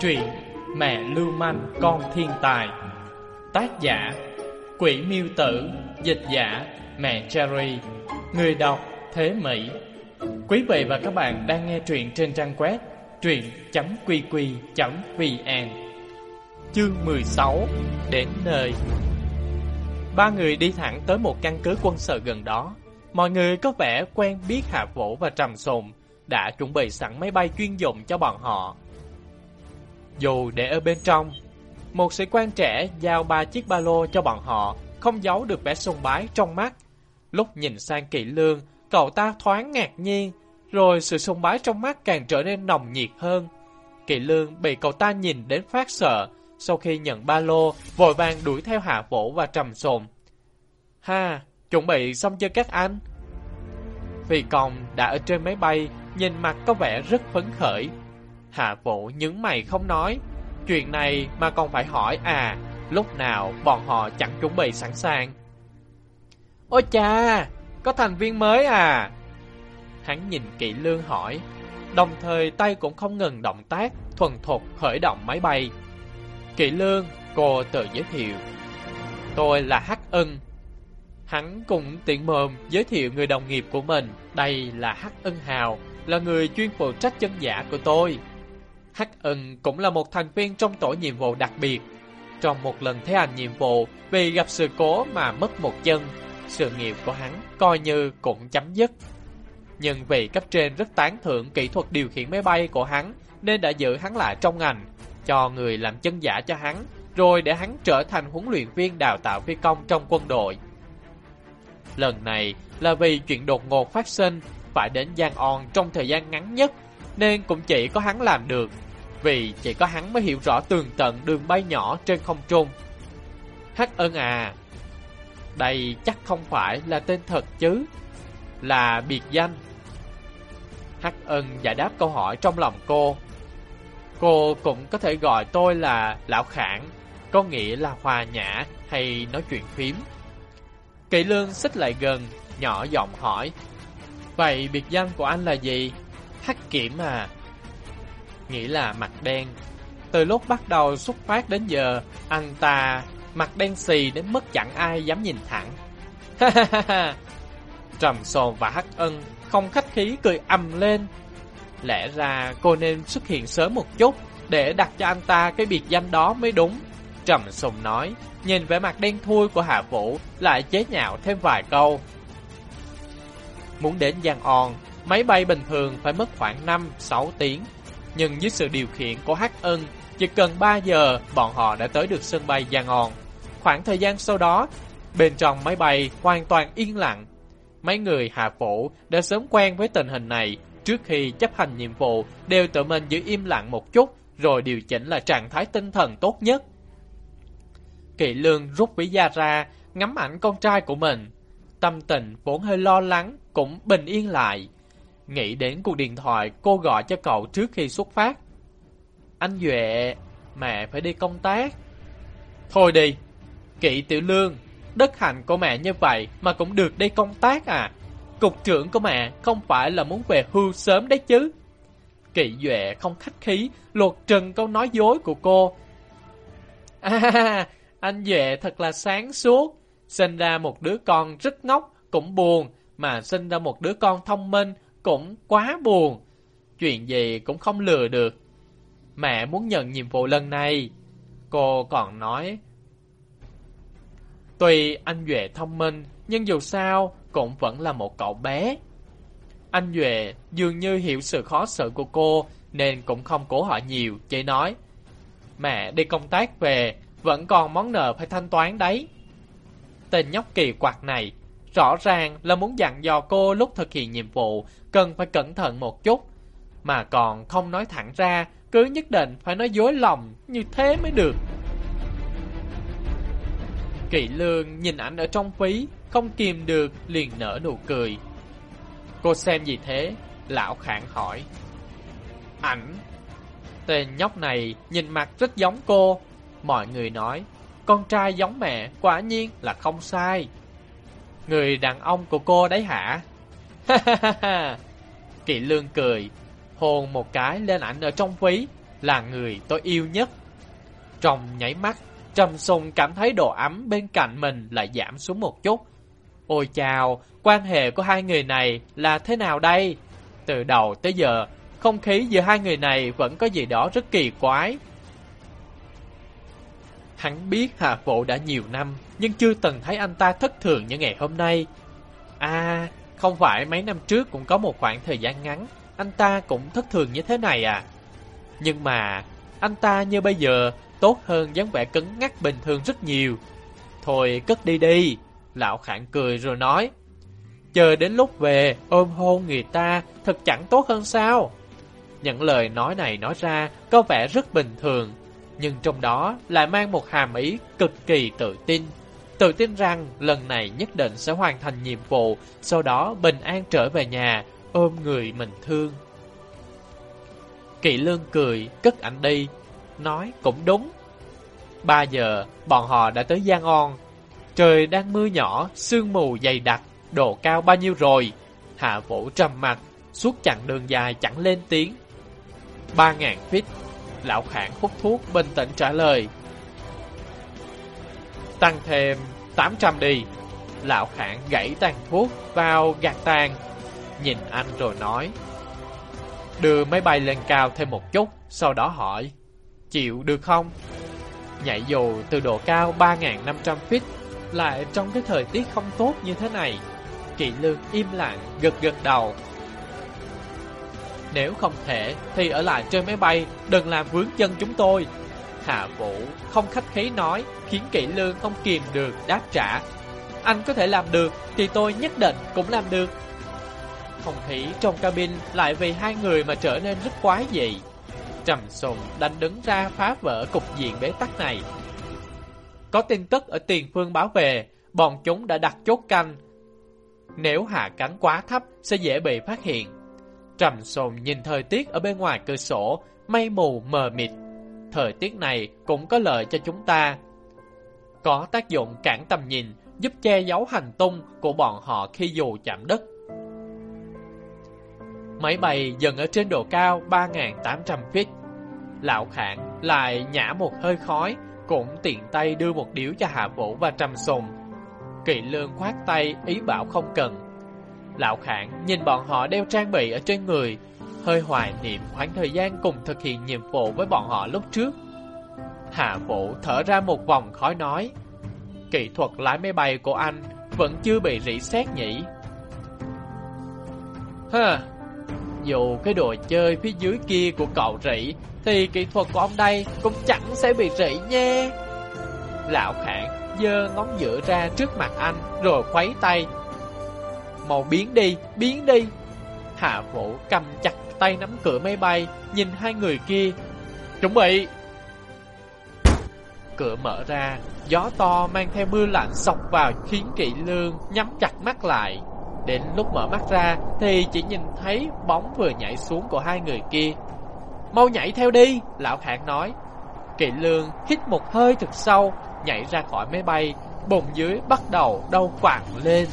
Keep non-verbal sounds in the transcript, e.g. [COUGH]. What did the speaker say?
Truyện Mẹ Lưu Manh, Con Thiên Tài. Tác giả, Quỷ Miêu Tử. Dịch giả, Mẹ Cherry. Người đọc, Thế Mỹ. Quý vị và các bạn đang nghe truyện trên trang web truyện.qq.vn Chương 16 Đến nơi. Ba người đi thẳng tới một căn cứ quân sự gần đó. Mọi người có vẻ quen biết Hạ Vũ và Trầm sồn đã chuẩn bị sẵn máy bay chuyên dụng cho bọn họ. Dù để ở bên trong Một sĩ quan trẻ giao ba chiếc ba lô cho bọn họ Không giấu được vẻ sùng bái trong mắt. Lúc nhìn sang kỹ lương Cậu ta thoáng ngạc nhiên Rồi sự sùng bái trong mắt càng trở nên nồng nhiệt hơn. Kỵ lương bị cậu ta nhìn đến phát sợ Sau khi nhận ba lô Vội vàng đuổi theo Hạ Vũ và Trầm Sồn Ha, chuẩn bị xong chưa các anh? Phi công đã ở trên máy bay Nhìn mặt có vẻ rất phấn khởi Hạ Vũ nhướng mày không nói Chuyện này mà còn phải hỏi à Lúc nào bọn họ chẳng chuẩn bị sẵn sàng Ôi cha, có thành viên mới à? Hắn nhìn kỹ lương hỏi, đồng thời tay cũng không ngừng động tác, thuần thục khởi động máy bay. kỵ lương, cô tự giới thiệu. Tôi là Hắc Ân. Hắn cũng tiện mồm giới thiệu người đồng nghiệp của mình. Đây là Hắc Ân Hào, là người chuyên phụ trách chân giả của tôi. Hắc Ân cũng là một thành viên trong tổ nhiệm vụ đặc biệt. Trong một lần thi hành nhiệm vụ, vì gặp sự cố mà mất một chân, sự nghiệp của hắn coi như cũng chấm dứt. Nhưng vì cấp trên rất tán thưởng kỹ thuật điều khiển máy bay của hắn nên đã giữ hắn lại trong ngành, cho người làm chân giả cho hắn, rồi để hắn trở thành huấn luyện viên đào tạo phi công trong quân đội. Lần này là vì chuyện đột ngột phát sinh, phải đến Giang On trong thời gian ngắn nhất, nên cũng chỉ có hắn làm được, vì chỉ có hắn mới hiểu rõ tường tận đường bay nhỏ trên không trung. Hắc ân à, đây chắc không phải là tên thật chứ Là biệt danh. Hắc ân giải đáp câu hỏi trong lòng cô. Cô cũng có thể gọi tôi là Lão Khảng Có nghĩa là hòa nhã hay nói chuyện phím. Kỳ lương xích lại gần Nhỏ giọng hỏi Vậy biệt danh của anh là gì? Hắc kiểm à Nghĩa là mặt đen Từ lúc bắt đầu xuất phát đến giờ Anh ta mặt đen xì đến mức chẳng ai dám nhìn thẳng. Trầm sồn và Hắc Ân không khách khí cười ầm lên. Lẽ ra cô nên xuất hiện sớm một chút để đặt cho anh ta cái biệt danh đó mới đúng. Trầm sồn nói, nhìn vẻ mặt đen thui của Hạ Vũ lại chế nhạo thêm vài câu. Muốn đến Giang On, máy bay bình thường phải mất khoảng 5-6 tiếng. Nhưng dưới sự điều khiển của Hắc Ân chỉ cần 3 giờ, bọn họ đã tới được sân bay Giang On. Khoảng thời gian sau đó, bên trong máy bay hoàn toàn yên lặng. Mấy người hạ phủ đã sớm quen với tình hình này, trước khi chấp hành nhiệm vụ đều tự mình giữ im lặng một chút, rồi điều chỉnh là trạng thái tinh thần tốt nhất. Kỵ lương rút ví da ra, ngắm ảnh con trai của mình. Tâm tình vốn hơi lo lắng, cũng bình yên lại. Nghĩ đến cuộc điện thoại cô gọi cho cậu trước khi xuất phát. Anh Duệ, mẹ phải đi công tác. Thôi đi, kỵ tiểu lương, đất hạnh của mẹ như vậy mà cũng được đi công tác à. Cục trưởng của mẹ không phải là muốn về hưu sớm đấy chứ. Kỵ Duệ không khách khí, lột trần câu nói dối của cô. À, [LAUGHS] anh Duệ thật là sáng suốt. Sinh ra một đứa con rất ngốc, cũng buồn, mà sinh ra một đứa con thông minh, cũng quá buồn. Chuyện gì cũng không lừa được. Mẹ muốn nhận nhiệm vụ lần này. Cô còn nói, Tuy anh Duệ thông minh, nhưng dù sao cũng vẫn là một cậu bé. Anh Duệ dường như hiểu sự khó xử của cô nên cũng không cố hỏi nhiều, chỉ nói Mẹ đi công tác về, vẫn còn món nợ phải thanh toán đấy. Tên nhóc kỳ quạt này rõ ràng là muốn dặn dò cô lúc thực hiện nhiệm vụ cần phải cẩn thận một chút, mà còn không nói thẳng ra, cứ nhất định phải nói dối lòng như thế mới được. Kỵ lương nhìn ảnh ở trong ví, không kìm được, liền nở nụ cười. Cô xem gì thế? Lão khản hỏi. Ảnh. Tên nhóc này nhìn mặt rất giống cô. Mọi người nói, con trai giống mẹ, quả nhiên là không sai. Người đàn ông của cô đấy hả? Ha ha ha ha. Kỵ lương cười. hôn một cái lên ảnh ở trong ví, là người tôi yêu nhất. Trong nháy mắt, Trầm Sùng cảm thấy độ ấm bên cạnh mình lại giảm xuống một chút. Ôi chào, quan hệ của hai người này là thế nào đây? Từ đầu tới giờ, không khí giữa hai người này vẫn có gì đó rất kỳ quái. Hắn biết Hà Phổ đã nhiều năm, nhưng chưa từng thấy anh ta thất thường như ngày hôm nay. À, không phải mấy năm trước cũng có một khoảng thời gian ngắn, anh ta cũng thất thường như thế này à? Nhưng mà, anh ta như bây giờ, tốt hơn dáng vẻ cứng ngắc bình thường rất nhiều. Thôi cất đi đi, lão khản cười rồi nói. Chờ đến lúc về, ôm hôn người ta, thật chẳng tốt hơn sao? Những lời nói này nói ra có vẻ rất bình thường, nhưng trong đó lại mang một hàm ý cực kỳ tự tin. Tự tin rằng lần này nhất định sẽ hoàn thành nhiệm vụ, sau đó bình an trở về nhà, ôm người mình thương. Kỵ lương cười, cất ảnh đi, nói cũng đúng. Ba giờ, bọn họ đã tới Giang On. Trời đang mưa nhỏ, sương mù dày đặc, độ cao bao nhiêu rồi? Hạ Vũ trầm mặt, suốt chặng đường dài chẳng lên tiếng. Ba ngàn feet, lão khản hút thuốc bình tĩnh trả lời. Tăng thêm 800 đi. Lão khản gãy tàn thuốc vào gạt tàn. Nhìn anh rồi nói. Đưa máy bay lên cao thêm một chút, sau đó hỏi. Chịu được không? Nhảy dù từ độ cao 3.500 feet lại trong cái thời tiết không tốt như thế này. Kỵ lương im lặng, gật gật đầu. Nếu không thể, thì ở lại trên máy bay, đừng làm vướng chân chúng tôi. Hạ Vũ không khách khí nói, khiến kỹ lương không kìm được đáp trả. Anh có thể làm được, thì tôi nhất định cũng làm được. Không khí trong cabin lại vì hai người mà trở nên rất quái dị. Trầm sùng đánh đứng ra phá vỡ cục diện bế tắc này. Có tin tức ở tiền phương báo về, bọn chúng đã đặt chốt canh. Nếu hạ cánh quá thấp sẽ dễ bị phát hiện. Trầm sồn nhìn thời tiết ở bên ngoài cửa sổ, mây mù mờ mịt. Thời tiết này cũng có lợi cho chúng ta. Có tác dụng cản tầm nhìn, giúp che giấu hành tung của bọn họ khi dù chạm đất. Máy bay dần ở trên độ cao 3.800 feet. Lão Khản lại nhả một hơi khói, cũng tiện tay đưa một điếu cho Hạ Vũ và Trầm Sùng. Kỵ lương khoát tay ý bảo không cần. Lão Khản nhìn bọn họ đeo trang bị ở trên người, hơi hoài niệm khoảng thời gian cùng thực hiện nhiệm vụ với bọn họ lúc trước. Hạ Vũ thở ra một vòng khói nói, kỹ thuật lái máy bay của anh vẫn chưa bị rỉ sét nhỉ. Hơ, dù cái đồ chơi phía dưới kia của cậu rỉ Thì kỹ thuật của ông đây cũng chẳng sẽ bị rỉ nha Lão khản giơ ngón giữa ra trước mặt anh Rồi khuấy tay Màu biến đi, biến đi Hạ vũ cầm chặt tay nắm cửa máy bay Nhìn hai người kia Chuẩn bị Cửa mở ra Gió to mang theo mưa lạnh sọc vào Khiến kỵ lương nhắm chặt mắt lại Đến lúc mở mắt ra thì chỉ nhìn thấy bóng vừa nhảy xuống của hai người kia. Mau nhảy theo đi, lão hạng nói. Kỵ lương hít một hơi thật sâu, nhảy ra khỏi máy bay, bụng dưới bắt đầu đau quặn lên.